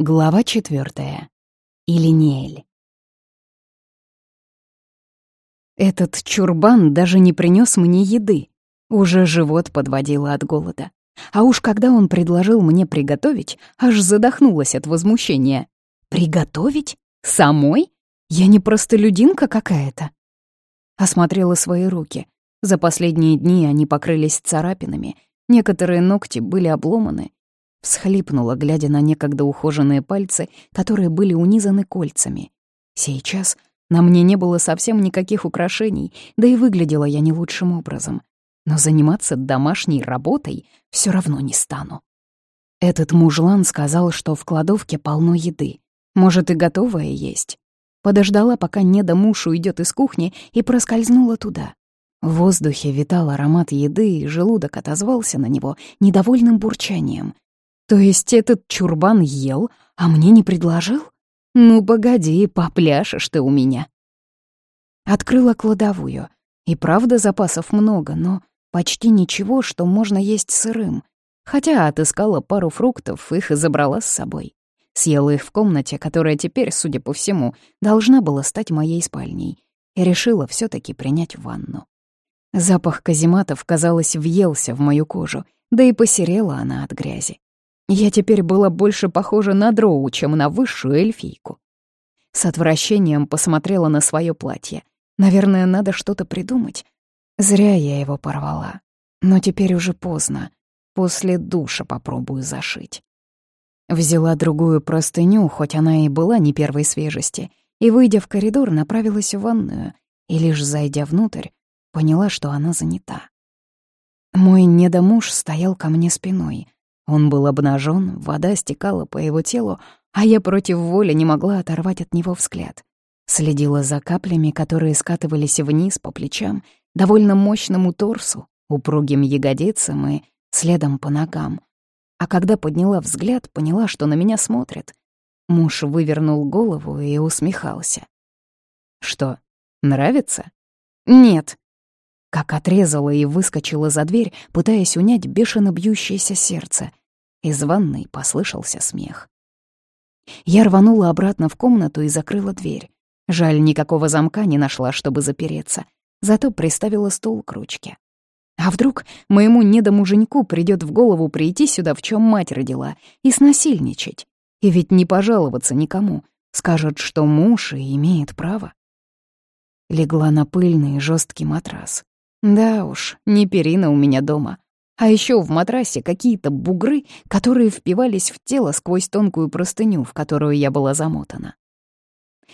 Глава четвертая. Илинеэль. Этот чурбан даже не принес мне еды. Уже живот подводило от голода. А уж когда он предложил мне приготовить, аж задохнулась от возмущения. Приготовить? Самой? Я не простолюдинка какая-то. Осмотрела свои руки. За последние дни они покрылись царапинами, некоторые ногти были обломаны, Всхлипнула, глядя на некогда ухоженные пальцы, которые были унизаны кольцами. Сейчас на мне не было совсем никаких украшений, да и выглядела я не лучшим образом. Но заниматься домашней работой все равно не стану. Этот мужлан сказал, что в кладовке полно еды. Может, и готовое есть. Подождала, пока неда муж уйдет из кухни, и проскользнула туда. В воздухе витал аромат еды, и желудок отозвался на него недовольным бурчанием. То есть этот чурбан ел, а мне не предложил? Ну, погоди, попляшешь ты у меня. Открыла кладовую. И правда запасов много, но почти ничего, что можно есть сырым. Хотя отыскала пару фруктов, их и забрала с собой. Съела их в комнате, которая теперь, судя по всему, должна была стать моей спальней. И решила все таки принять ванну. Запах казематов, казалось, въелся в мою кожу, да и посерела она от грязи. Я теперь была больше похожа на дроу, чем на высшую эльфийку. С отвращением посмотрела на свое платье. Наверное, надо что-то придумать. Зря я его порвала. Но теперь уже поздно. После душа попробую зашить. Взяла другую простыню, хоть она и была не первой свежести, и, выйдя в коридор, направилась в ванную, и лишь зайдя внутрь, поняла, что она занята. Мой недомуж стоял ко мне спиной — он был обнажен, вода стекала по его телу, а я против воли не могла оторвать от него взгляд. Следила за каплями, которые скатывались вниз по плечам, довольно мощному торсу, упругим ягодицам и следом по ногам. А когда подняла взгляд, поняла, что на меня смотрят. Муж вывернул голову и усмехался. «Что, нравится?» «Нет», как отрезала и выскочила за дверь, пытаясь унять бешено бьющееся сердце. Из ванной послышался смех. Я рванула обратно в комнату и закрыла дверь. Жаль, никакого замка не нашла, чтобы запереться. Зато приставила стул к ручке. А вдруг моему недомуженьку придет в голову прийти сюда, в чем мать родила, и снасильничать? И ведь не пожаловаться никому. Скажет, что муж и имеет право. Легла на пыльный жесткий матрас. Да уж, не перина у меня дома. А еще в матрасе какие-то бугры, которые впивались в тело сквозь тонкую простыню, в которую я была замотана.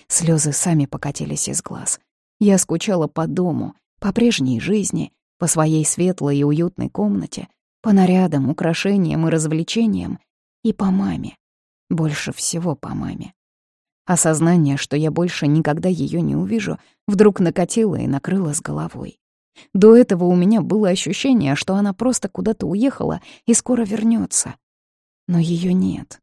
Слезы сами покатились из глаз. Я скучала по дому, по прежней жизни, по своей светлой и уютной комнате, по нарядам, украшениям и развлечениям, и по маме. Больше всего по маме. Осознание, что я больше никогда ее не увижу, вдруг накатило и накрыло с головой. До этого у меня было ощущение, что она просто куда-то уехала и скоро вернется. Но ее нет.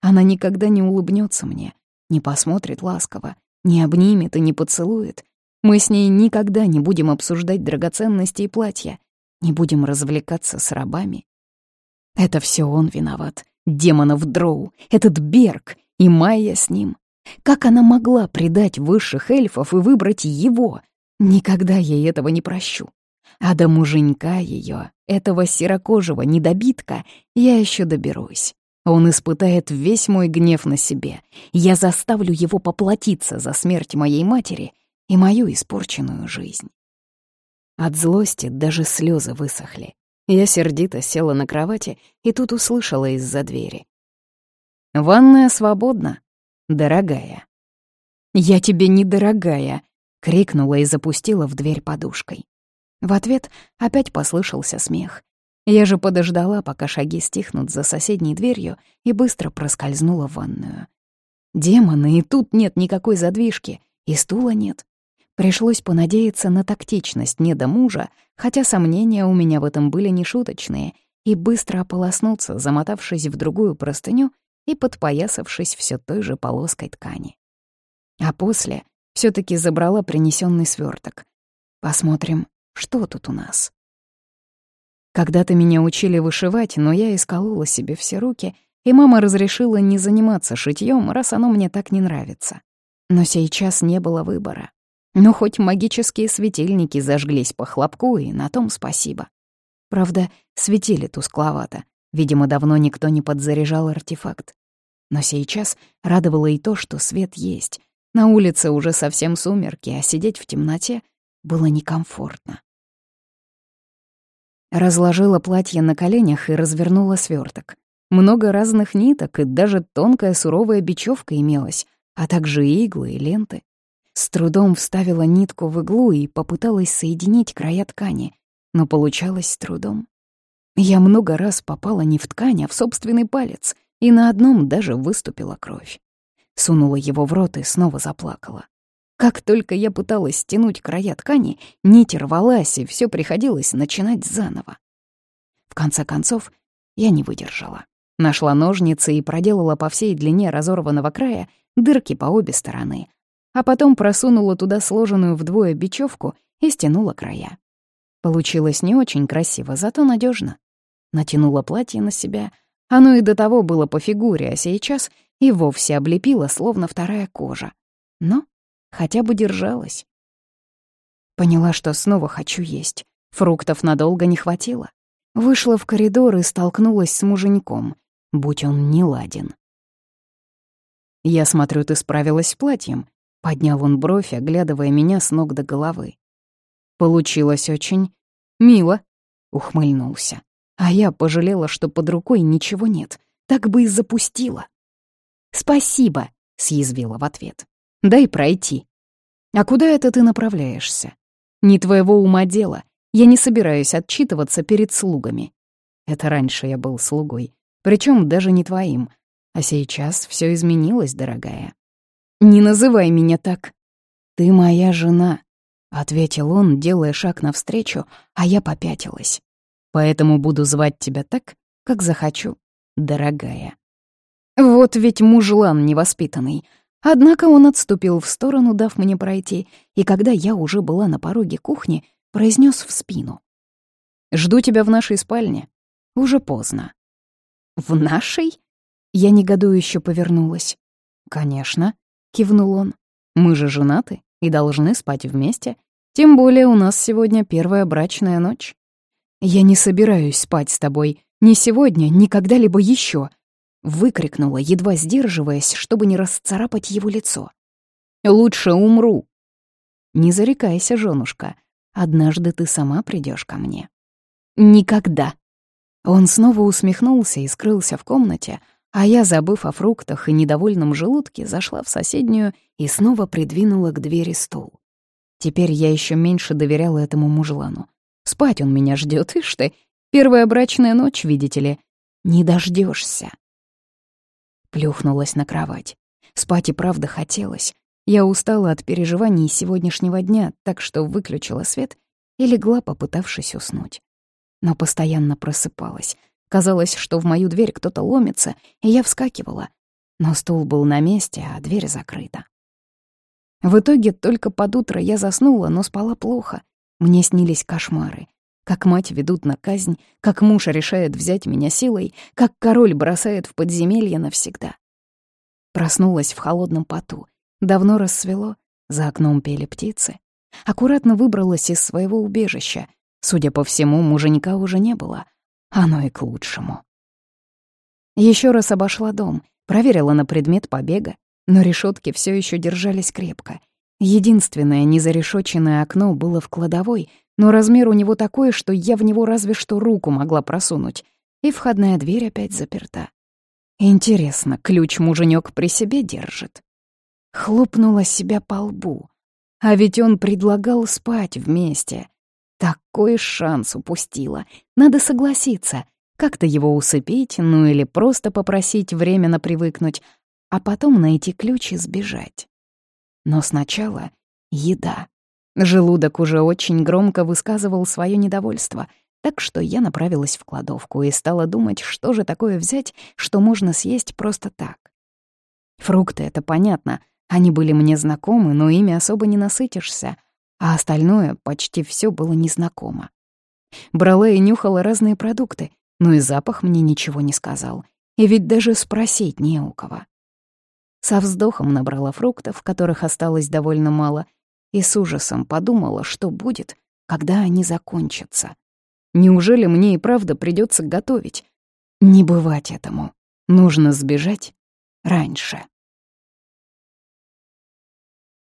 Она никогда не улыбнется мне, не посмотрит ласково, не обнимет и не поцелует. Мы с ней никогда не будем обсуждать драгоценности и платья, не будем развлекаться с рабами. Это все он виноват. Демонов Дроу, этот Берг и Майя с ним. Как она могла предать высших эльфов и выбрать его — Никогда ей этого не прощу. А до муженька ее, этого серокожего недобитка, я еще доберусь. Он испытает весь мой гнев на себе. Я заставлю его поплатиться за смерть моей матери и мою испорченную жизнь. От злости даже слезы высохли. Я сердито села на кровати и тут услышала из-за двери. «Ванная свободна, дорогая». «Я тебе не дорогая», крикнула и запустила в дверь подушкой. В ответ опять послышался смех. Я же подождала, пока шаги стихнут за соседней дверью, и быстро проскользнула в ванную. Демоны, и тут нет никакой задвижки, и стула нет. Пришлось понадеяться на тактичность не до мужа, хотя сомнения у меня в этом были нешуточные, и быстро ополоснуться, замотавшись в другую простыню и подпоясавшись все той же полоской ткани. А после все таки забрала принесенный сверток. Посмотрим, что тут у нас. Когда-то меня учили вышивать, но я исколола себе все руки и мама разрешила не заниматься шитьем, раз оно мне так не нравится. Но сейчас не было выбора. Ну, хоть магические светильники зажглись по хлопку, и на том спасибо. Правда, светили тускловато. Видимо, давно никто не подзаряжал артефакт. Но сейчас радовало и то, что свет есть. На улице уже совсем сумерки, а сидеть в темноте было некомфортно. Разложила платье на коленях и развернула сверток. Много разных ниток и даже тонкая суровая бечевка имелась, а также иглы и ленты. С трудом вставила нитку в иглу и попыталась соединить края ткани, но получалось с трудом. Я много раз попала не в ткань, а в собственный палец, и на одном даже выступила кровь. Сунула его в рот и снова заплакала. Как только я пыталась стянуть края ткани, нить рвалась, и все приходилось начинать заново. В конце концов, я не выдержала. Нашла ножницы и проделала по всей длине разорванного края дырки по обе стороны, а потом просунула туда сложенную вдвое бечевку и стянула края. Получилось не очень красиво, зато надежно. Натянула платье на себя. Оно и до того было по фигуре, а сейчас и вовсе облепило, словно вторая кожа. Но хотя бы держалась. Поняла, что снова хочу есть. Фруктов надолго не хватило. Вышла в коридор и столкнулась с муженьком, будь он не ладен. «Я смотрю, ты справилась с платьем», — поднял он бровь, оглядывая меня с ног до головы. «Получилось очень мило», — ухмыльнулся. А я пожалела, что под рукой ничего нет. Так бы и запустила. «Спасибо», — съязвила в ответ. «Дай пройти». «А куда это ты направляешься?» «Не твоего ума дело. Я не собираюсь отчитываться перед слугами». Это раньше я был слугой, причем даже не твоим. А сейчас все изменилось, дорогая. «Не называй меня так». «Ты моя жена», — ответил он, делая шаг навстречу, а я попятилась. «Поэтому буду звать тебя так, как захочу, дорогая». Вот ведь мужлан невоспитанный. Однако он отступил в сторону, дав мне пройти, и когда я уже была на пороге кухни, произнес в спину. «Жду тебя в нашей спальне. Уже поздно». «В нашей?» Я негодующе повернулась. «Конечно», — кивнул он. «Мы же женаты и должны спать вместе. Тем более у нас сегодня первая брачная ночь. Я не собираюсь спать с тобой. Ни сегодня, ни когда-либо еще. Выкрикнула, едва сдерживаясь, чтобы не расцарапать его лицо. «Лучше умру!» «Не зарекайся, женушка. Однажды ты сама придешь ко мне». «Никогда!» Он снова усмехнулся и скрылся в комнате, а я, забыв о фруктах и недовольном желудке, зашла в соседнюю и снова придвинула к двери стул. Теперь я еще меньше доверяла этому мужлану. Спать он меня ждет, ишь ты. Первая брачная ночь, видите ли. Не дождешься. Плюхнулась на кровать. Спать и правда хотелось. Я устала от переживаний сегодняшнего дня, так что выключила свет и легла, попытавшись уснуть. Но постоянно просыпалась. Казалось, что в мою дверь кто-то ломится, и я вскакивала. Но стул был на месте, а дверь закрыта. В итоге только под утро я заснула, но спала плохо. Мне снились кошмары. Как мать ведут на казнь, как муж решает взять меня силой, как король бросает в подземелье навсегда. Проснулась в холодном поту. Давно рассвело, за окном пели птицы. Аккуратно выбралась из своего убежища. Судя по всему, муженька уже не было. Оно и к лучшему. Еще раз обошла дом, проверила на предмет побега, но решетки все еще держались крепко. Единственное незарешоченное окно было в кладовой, но размер у него такой, что я в него разве что руку могла просунуть, и входная дверь опять заперта. Интересно, ключ муженек при себе держит? Хлопнула себя по лбу. А ведь он предлагал спать вместе. Такой шанс упустила. Надо согласиться. Как-то его усыпить, ну или просто попросить временно привыкнуть, а потом найти ключ и сбежать. Но сначала еда. Желудок уже очень громко высказывал свое недовольство, так что я направилась в кладовку и стала думать, что же такое взять, что можно съесть просто так. Фрукты — это понятно, они были мне знакомы, но ими особо не насытишься, а остальное почти все было незнакомо. Брала и нюхала разные продукты, но и запах мне ничего не сказал. И ведь даже спросить не у кого. Со вздохом набрала фруктов, которых осталось довольно мало, и с ужасом подумала, что будет, когда они закончатся. Неужели мне и правда придется готовить? Не бывать этому. Нужно сбежать раньше.